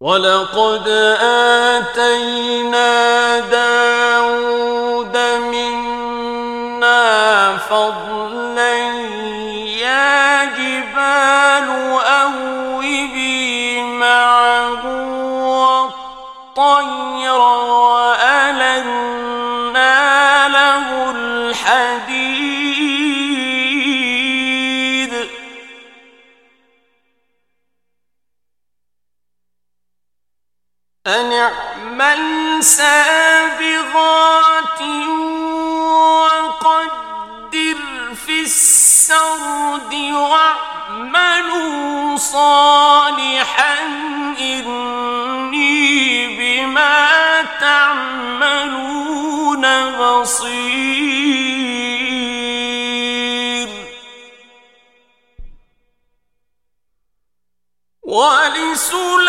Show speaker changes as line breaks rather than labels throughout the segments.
وَلَقَدْ آتَيْنَا دَاوُدَ مِنَّا فَضْلًا السرد واعملوا صالحا إني بما تعملون بصير. ولسلام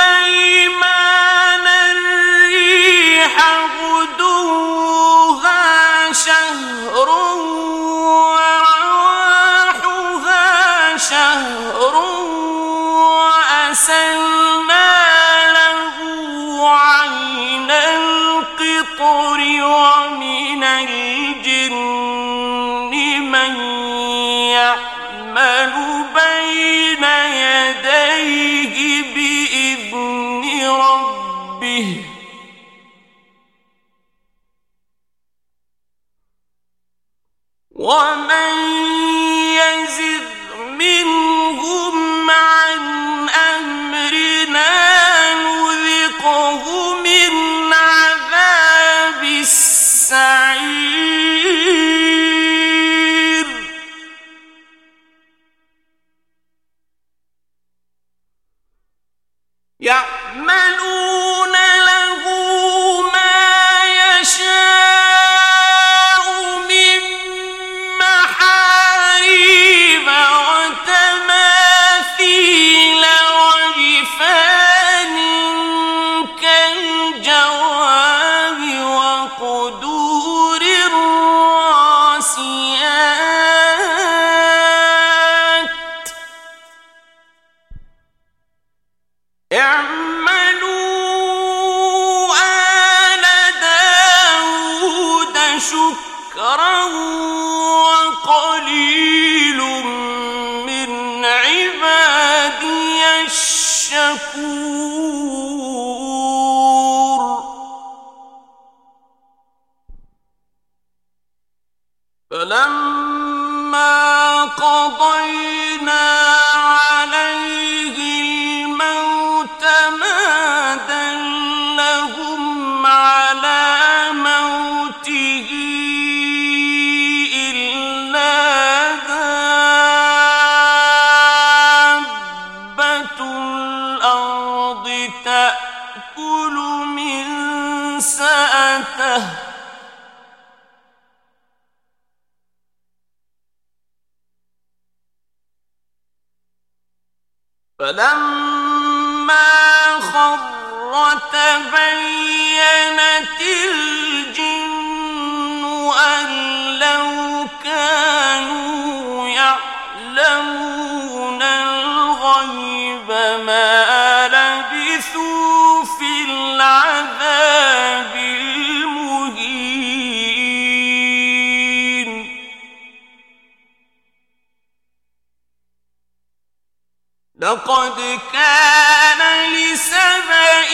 الطور ومن الجن من يعمل بين يديه بإذن ربه ومن يَعْمَلُ شكرا وقليل من عبادي الشكور. فلما الأرض تأكل من سأته. فلما لقد كان لسبئ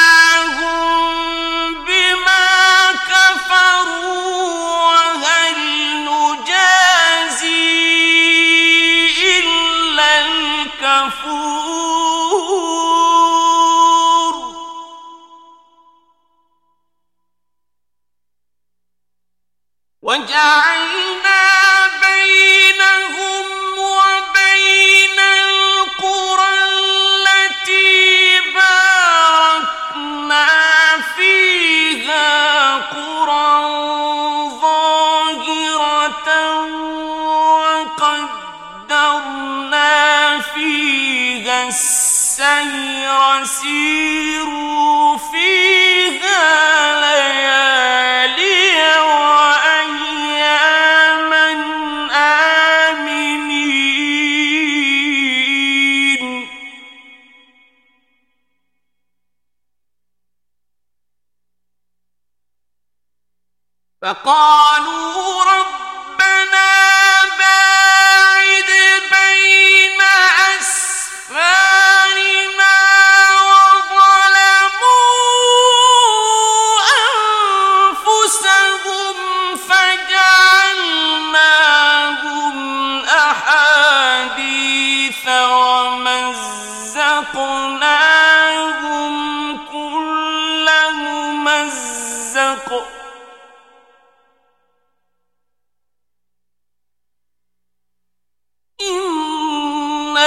وجعل فقال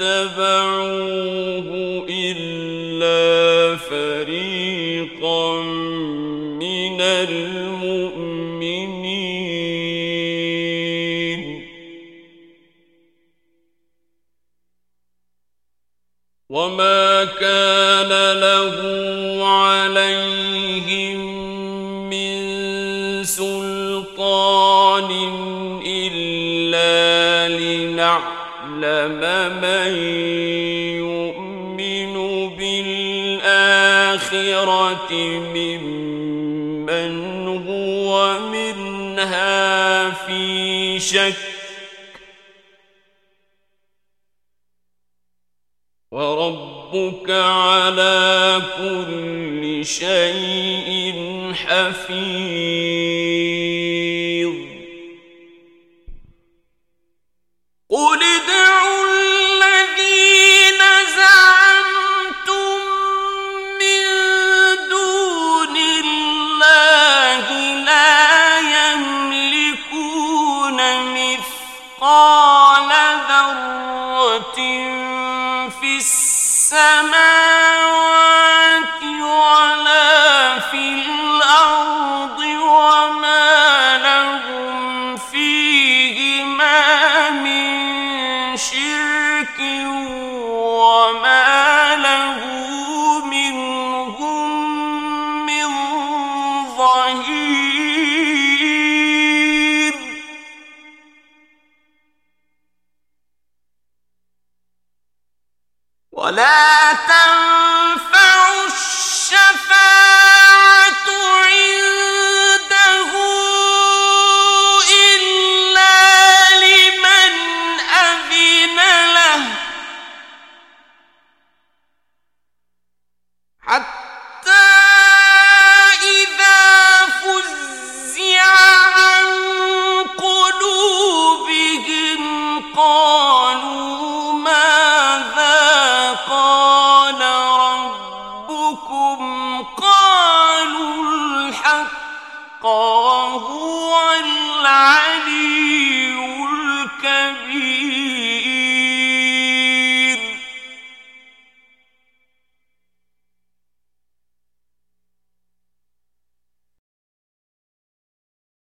اتبعوه إلا فريقا من المؤمنين وما كان له عليهم من سلطان من يؤمن بالآخرة ممن هو منها في شك وربك على كل شيء حفيظ ولا ت هو العلم